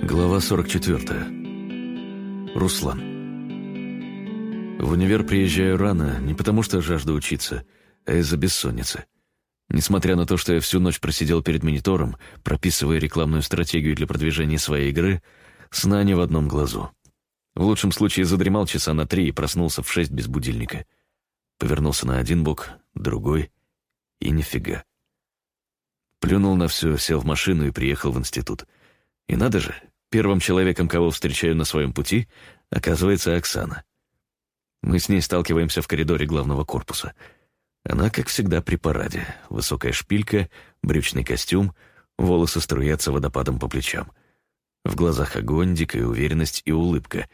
Глава 44. Руслан. В универ приезжаю рано не потому, что жажду учиться, а из-за бессонницы. Несмотря на то, что я всю ночь просидел перед монитором, прописывая рекламную стратегию для продвижения своей игры, сна не в одном глазу. В лучшем случае задремал часа на три и проснулся в шесть без будильника. Повернулся на один бок, другой, и нифига. Плюнул на все, сел в машину и приехал в институт. И надо же, Первым человеком, кого встречаю на своем пути, оказывается Оксана. Мы с ней сталкиваемся в коридоре главного корпуса. Она, как всегда, при параде. Высокая шпилька, брючный костюм, волосы струятся водопадом по плечам. В глазах огонь, дикая уверенность и улыбка,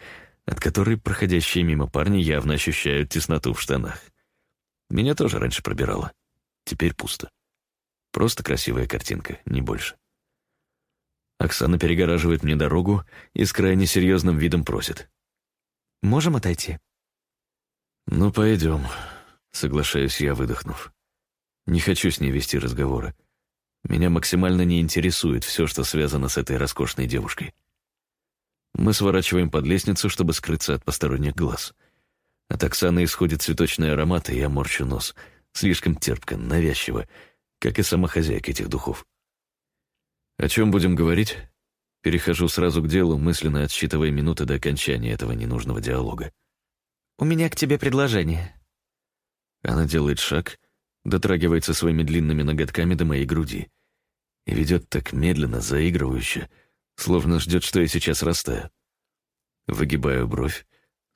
от которой проходящие мимо парни явно ощущают тесноту в штанах. Меня тоже раньше пробирало. Теперь пусто. Просто красивая картинка, не больше. Оксана перегораживает мне дорогу и с крайне серьезным видом просит. «Можем отойти?» «Ну, пойдем», — соглашаюсь я, выдохнув. Не хочу с ней вести разговоры. Меня максимально не интересует все, что связано с этой роскошной девушкой. Мы сворачиваем под лестницу, чтобы скрыться от посторонних глаз. От Оксаны исходит цветочный аромат, и я морщу нос. Слишком терпко, навязчиво, как и сама хозяйка этих духов. «О чем будем говорить?» Перехожу сразу к делу, мысленно отсчитывая минуты до окончания этого ненужного диалога. «У меня к тебе предложение». Она делает шаг, дотрагивается своими длинными ноготками до моей груди и ведет так медленно, заигрывающе, словно ждет, что я сейчас растаю. Выгибаю бровь,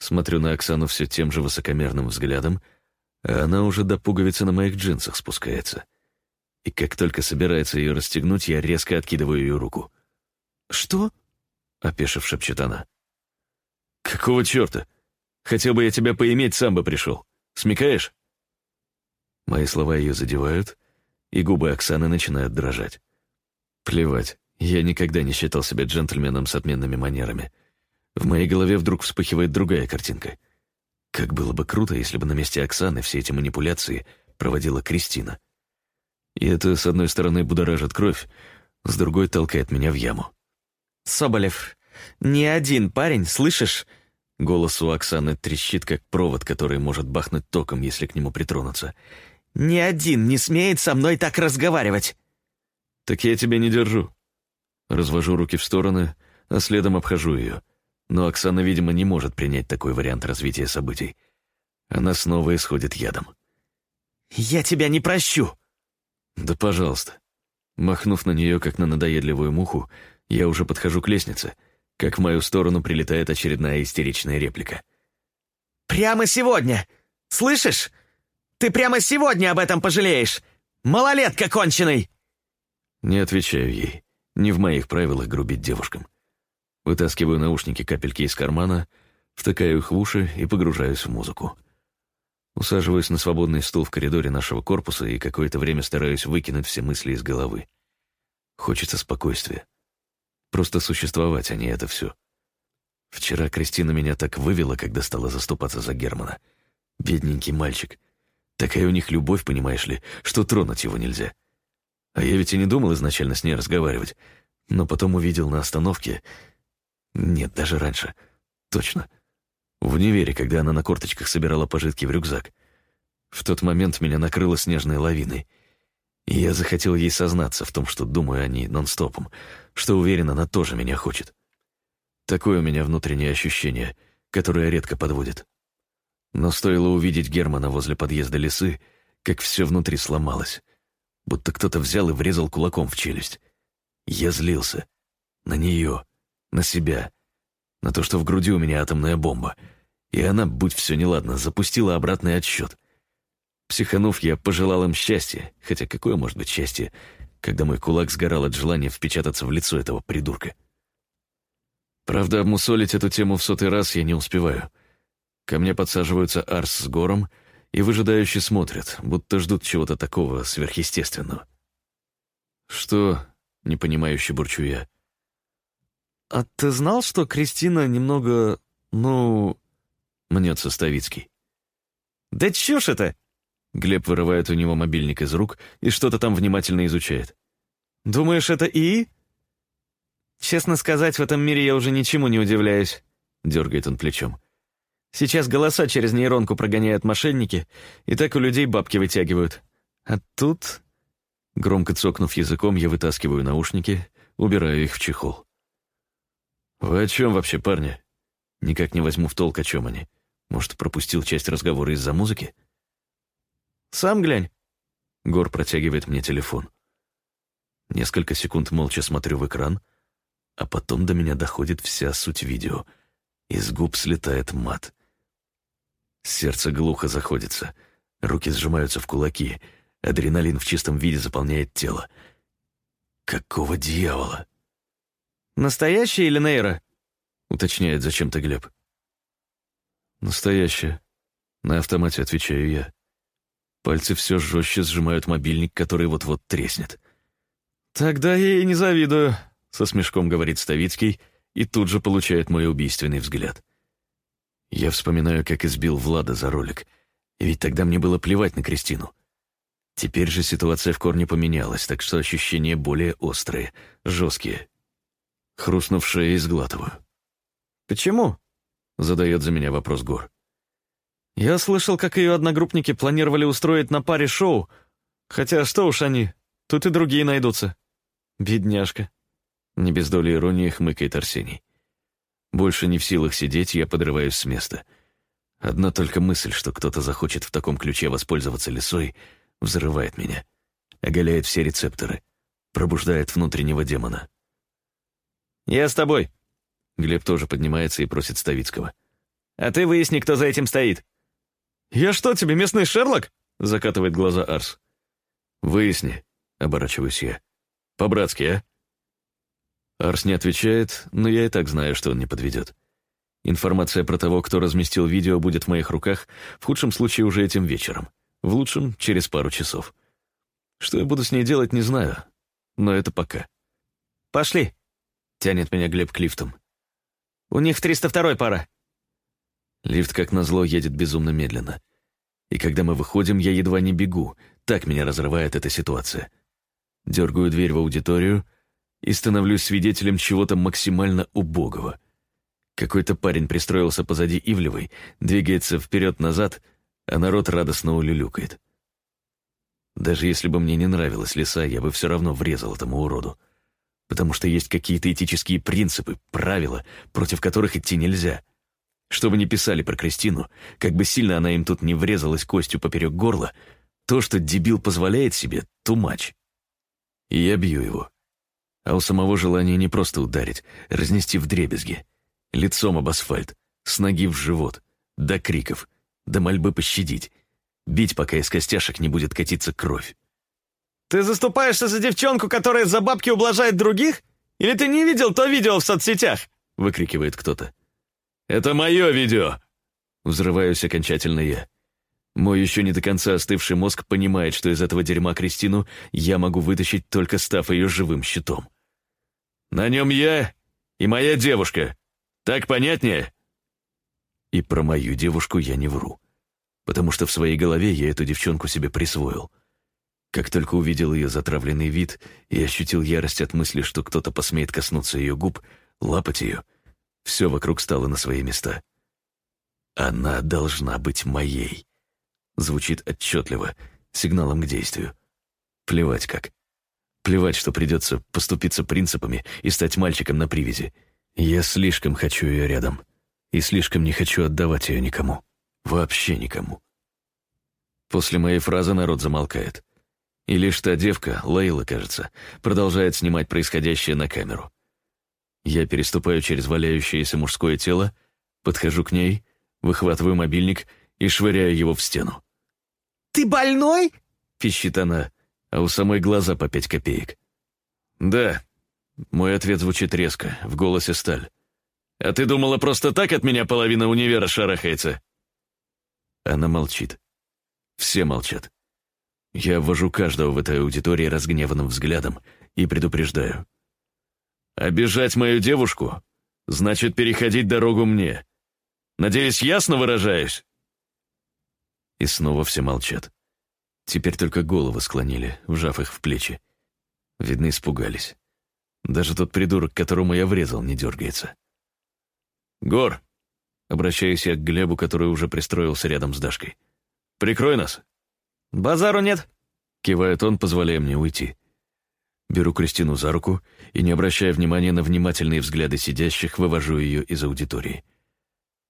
смотрю на Оксану все тем же высокомерным взглядом, а она уже до пуговицы на моих джинсах спускается и как только собирается ее расстегнуть, я резко откидываю ее руку. «Что?» — опешив шепчет она. «Какого черта? Хотел бы я тебя поиметь, сам бы пришел. Смекаешь?» Мои слова ее задевают, и губы Оксаны начинают дрожать. Плевать, я никогда не считал себя джентльменом с отменными манерами. В моей голове вдруг вспыхивает другая картинка. Как было бы круто, если бы на месте Оксаны все эти манипуляции проводила Кристина. И это, с одной стороны, будоражит кровь, с другой толкает меня в яму. «Соболев, ни один парень, слышишь?» Голос у Оксаны трещит, как провод, который может бахнуть током, если к нему притронуться. «Ни один не смеет со мной так разговаривать!» «Так я тебя не держу». Развожу руки в стороны, а следом обхожу ее. Но Оксана, видимо, не может принять такой вариант развития событий. Она снова исходит ядом. «Я тебя не прощу!» «Да пожалуйста». Махнув на нее, как на надоедливую муху, я уже подхожу к лестнице, как в мою сторону прилетает очередная истеричная реплика. «Прямо сегодня! Слышишь? Ты прямо сегодня об этом пожалеешь! Малолетка конченый!» Не отвечаю ей. Не в моих правилах грубить девушкам. Вытаскиваю наушники капельки из кармана, втыкаю их в уши и погружаюсь в музыку. Усаживаюсь на свободный стул в коридоре нашего корпуса и какое-то время стараюсь выкинуть все мысли из головы. Хочется спокойствия. Просто существовать, а не это все. Вчера Кристина меня так вывела, когда стала заступаться за Германа. Бедненький мальчик. Такая у них любовь, понимаешь ли, что тронуть его нельзя. А я ведь и не думал изначально с ней разговаривать. Но потом увидел на остановке... Нет, даже раньше. Точно. В универе, когда она на корточках собирала пожитки в рюкзак. В тот момент меня накрыло снежной лавиной. И я захотел ей сознаться в том, что думаю о ней нон-стопом, что уверен, она тоже меня хочет. Такое у меня внутреннее ощущение, которое редко подводит. Но стоило увидеть Германа возле подъезда лесы, как все внутри сломалось. Будто кто-то взял и врезал кулаком в челюсть. Я злился. На нее, на себя, на то, что в груди у меня атомная бомба — и она, будь все неладно, запустила обратный отсчет. Психанув, я пожелал им счастья, хотя какое может быть счастье, когда мой кулак сгорал от желания впечататься в лицо этого придурка. Правда, обмусолить эту тему в сотый раз я не успеваю. Ко мне подсаживаются Арс с Гором и выжидающе смотрят, будто ждут чего-то такого сверхъестественного. «Что?» — непонимающе бурчу я. «А ты знал, что Кристина немного, ну, мнется Ставицкий. «Да чушь это!» Глеб вырывает у него мобильник из рук и что-то там внимательно изучает. «Думаешь, это и?» Честно сказать, в этом мире я уже ничему не удивляюсь», — дергает он плечом. «Сейчас голоса через нейронку прогоняют мошенники, и так у людей бабки вытягивают. А тут...» Громко цокнув языком, я вытаскиваю наушники, убираю их в чехол. «Вы о чем вообще, парни?» Никак не возьму в толк, о чем они. Может, пропустил часть разговора из-за музыки? «Сам глянь». Гор протягивает мне телефон. Несколько секунд молча смотрю в экран, а потом до меня доходит вся суть видео. Из губ слетает мат. Сердце глухо заходится, руки сжимаются в кулаки, адреналин в чистом виде заполняет тело. Какого дьявола? «Настоящий или нейро?» — уточняет зачем-то Глеб. «Настоящее», — на автомате отвечаю я. Пальцы все жестче сжимают мобильник, который вот-вот треснет. «Тогда я и не завидую», — со смешком говорит Ставицкий и тут же получает мой убийственный взгляд. Я вспоминаю, как избил Влада за ролик, и ведь тогда мне было плевать на Кристину. Теперь же ситуация в корне поменялась, так что ощущения более острые, жесткие. Хрустнув шеей, сглатываю. «Почему?» — задает за меня вопрос Гор. «Я слышал, как ее одногруппники планировали устроить на паре шоу, хотя что уж они, тут и другие найдутся. Бедняжка». Не без доли иронии хмыкает Арсений. Больше не в силах сидеть, я подрываюсь с места. Одна только мысль, что кто-то захочет в таком ключе воспользоваться лесой, взрывает меня, оголяет все рецепторы, пробуждает внутреннего демона. «Я с тобой», Глеб тоже поднимается и просит Ставицкого. «А ты выясни, кто за этим стоит». «Я что, тебе местный Шерлок?» — закатывает глаза Арс. «Выясни», — оборачиваюсь я. «По-братски, а?» Арс не отвечает, но я и так знаю, что он не подведет. Информация про того, кто разместил видео, будет в моих руках, в худшем случае уже этим вечером, в лучшем — через пару часов. Что я буду с ней делать, не знаю, но это пока. «Пошли!» — тянет меня Глеб к лифтам. У них 302 пара». Лифт, как назло, едет безумно медленно. И когда мы выходим, я едва не бегу. Так меня разрывает эта ситуация. Дергаю дверь в аудиторию и становлюсь свидетелем чего-то максимально убогого. Какой-то парень пристроился позади Ивлевой, двигается вперед-назад, а народ радостно улюлюкает. Даже если бы мне не нравилась леса, я бы все равно врезал этому уроду потому что есть какие-то этические принципы, правила, против которых идти нельзя. Что бы ни писали про Кристину, как бы сильно она им тут не врезалась костью поперек горла, то, что дебил позволяет себе, тумач. И я бью его. А у самого желания не просто ударить, разнести в дребезги. Лицом об асфальт, с ноги в живот, до криков, до мольбы пощадить. Бить, пока из костяшек не будет катиться кровь. Ты заступаешься за девчонку, которая за бабки ублажает других? Или ты не видел то видео в соцсетях?» — выкрикивает кто-то. «Это мое видео!» Взрываюсь окончательно я. Мой еще не до конца остывший мозг понимает, что из этого дерьма Кристину я могу вытащить, только став ее живым щитом. «На нем я и моя девушка. Так понятнее?» И про мою девушку я не вру, потому что в своей голове я эту девчонку себе присвоил — как только увидел ее затравленный вид и ощутил ярость от мысли, что кто-то посмеет коснуться ее губ, лапать ее, все вокруг стало на свои места. «Она должна быть моей», — звучит отчетливо, сигналом к действию. Плевать как. Плевать, что придется поступиться принципами и стать мальчиком на привязи. Я слишком хочу ее рядом. И слишком не хочу отдавать ее никому. Вообще никому. После моей фразы народ замолкает. И лишь та девка, Лейла, кажется, продолжает снимать происходящее на камеру. Я переступаю через валяющееся мужское тело, подхожу к ней, выхватываю мобильник и швыряю его в стену. «Ты больной?» — пищит она, а у самой глаза по пять копеек. «Да». Мой ответ звучит резко, в голосе сталь. «А ты думала, просто так от меня половина универа шарахается?» Она молчит. Все молчат. Я ввожу каждого в этой аудитории разгневанным взглядом и предупреждаю. «Обижать мою девушку значит переходить дорогу мне. Надеюсь, ясно выражаюсь?» И снова все молчат. Теперь только головы склонили, вжав их в плечи. Видно, испугались. Даже тот придурок, которому я врезал, не дергается. «Гор!» — обращаюсь я к Глебу, который уже пристроился рядом с Дашкой. «Прикрой нас!» «Базару нет!» — кивает он, позволяя мне уйти. Беру Кристину за руку и, не обращая внимания на внимательные взгляды сидящих, вывожу ее из аудитории.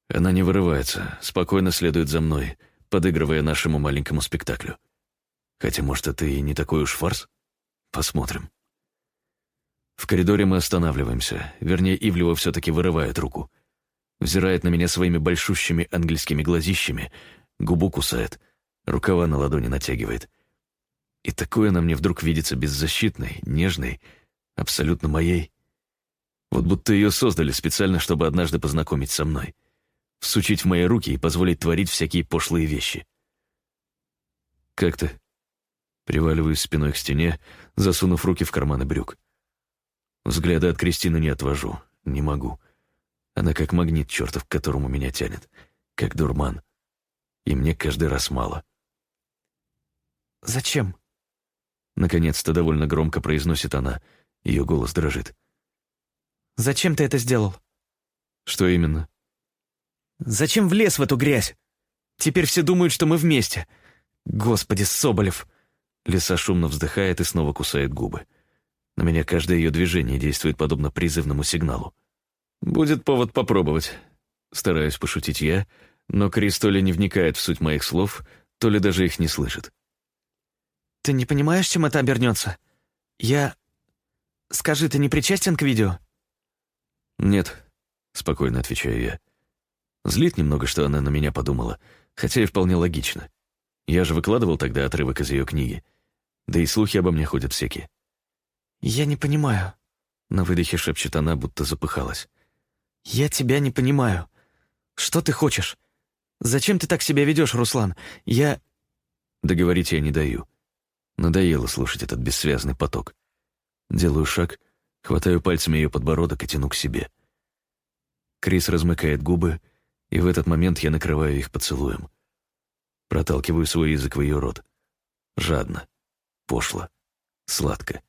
Она не вырывается, спокойно следует за мной, подыгрывая нашему маленькому спектаклю. Хотя, может, это и не такой уж фарс? Посмотрим. В коридоре мы останавливаемся, вернее, Ивлева все-таки вырывает руку. Взирает на меня своими большущими ангельскими глазищами, губу кусает, рукава на ладони натягивает. И такое она мне вдруг видится беззащитной, нежной, абсолютно моей. Вот будто ее создали специально, чтобы однажды познакомить со мной всучить в мои руки и позволить творить всякие пошлые вещи. «Как ты?» Приваливаюсь спиной к стене, засунув руки в карманы брюк. Взгляда от Кристины не отвожу, не могу. Она как магнит чертов, к которому меня тянет, как дурман. И мне каждый раз мало. «Зачем?» Наконец-то довольно громко произносит она, ее голос дрожит. «Зачем ты это сделал?» «Что именно?» Зачем влез в эту грязь? Теперь все думают, что мы вместе. Господи, Соболев!» Лиса шумно вздыхает и снова кусает губы. На меня каждое ее движение действует подобно призывному сигналу. «Будет повод попробовать». Стараюсь пошутить я, но Крис то ли не вникает в суть моих слов, то ли даже их не слышит. «Ты не понимаешь, чем это обернется? Я... Скажи, ты не причастен к видео?» «Нет», — спокойно отвечаю я. Злит немного, что она на меня подумала, хотя и вполне логично. Я же выкладывал тогда отрывок из ее книги. Да и слухи обо мне ходят всякие. «Я не понимаю», — на выдохе шепчет она, будто запыхалась. «Я тебя не понимаю. Что ты хочешь? Зачем ты так себя ведешь, Руслан? Я...» Договорить я не даю. Надоело слушать этот бессвязный поток. Делаю шаг, хватаю пальцами ее подбородок и тяну к себе. Крис размыкает губы, и в этот момент я накрываю их поцелуем. Проталкиваю свой язык в ее рот. Жадно, пошло, сладко.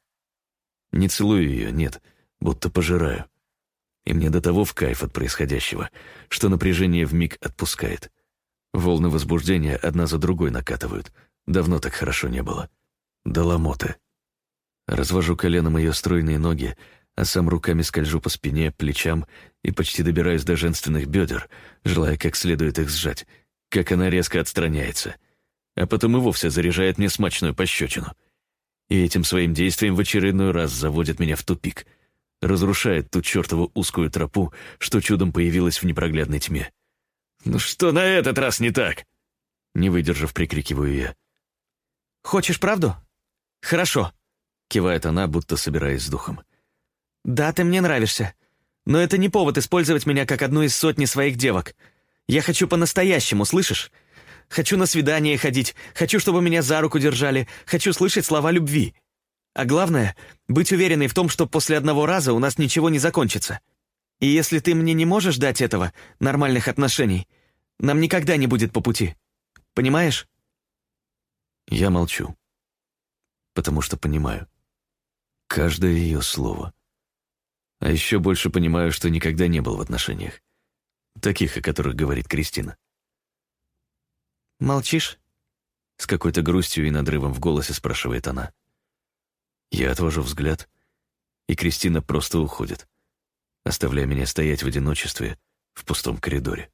Не целую ее, нет, будто пожираю. И мне до того в кайф от происходящего, что напряжение вмиг отпускает. Волны возбуждения одна за другой накатывают. Давно так хорошо не было. До ломоты. Развожу коленом ее стройные ноги, а сам руками скольжу по спине, плечам и почти добираюсь до женственных бедер, желая как следует их сжать, как она резко отстраняется, а потом и вовсе заряжает мне смачную пощечину. И этим своим действием в очередной раз заводит меня в тупик, разрушает ту чертову узкую тропу, что чудом появилась в непроглядной тьме. «Ну что на этот раз не так?» Не выдержав, прикрикиваю я. «Хочешь правду? Хорошо», — кивает она, будто собираясь с духом. «Да, ты мне нравишься. Но это не повод использовать меня как одну из сотни своих девок. Я хочу по-настоящему, слышишь? Хочу на свидание ходить, хочу, чтобы меня за руку держали, хочу слышать слова любви. А главное — быть уверенной в том, что после одного раза у нас ничего не закончится. И если ты мне не можешь дать этого, нормальных отношений, нам никогда не будет по пути. Понимаешь?» Я молчу, потому что понимаю. Каждое ее слово — а еще больше понимаю, что никогда не был в отношениях. Таких, о которых говорит Кристина. «Молчишь?» С какой-то грустью и надрывом в голосе спрашивает она. Я отвожу взгляд, и Кристина просто уходит, оставляя меня стоять в одиночестве в пустом коридоре.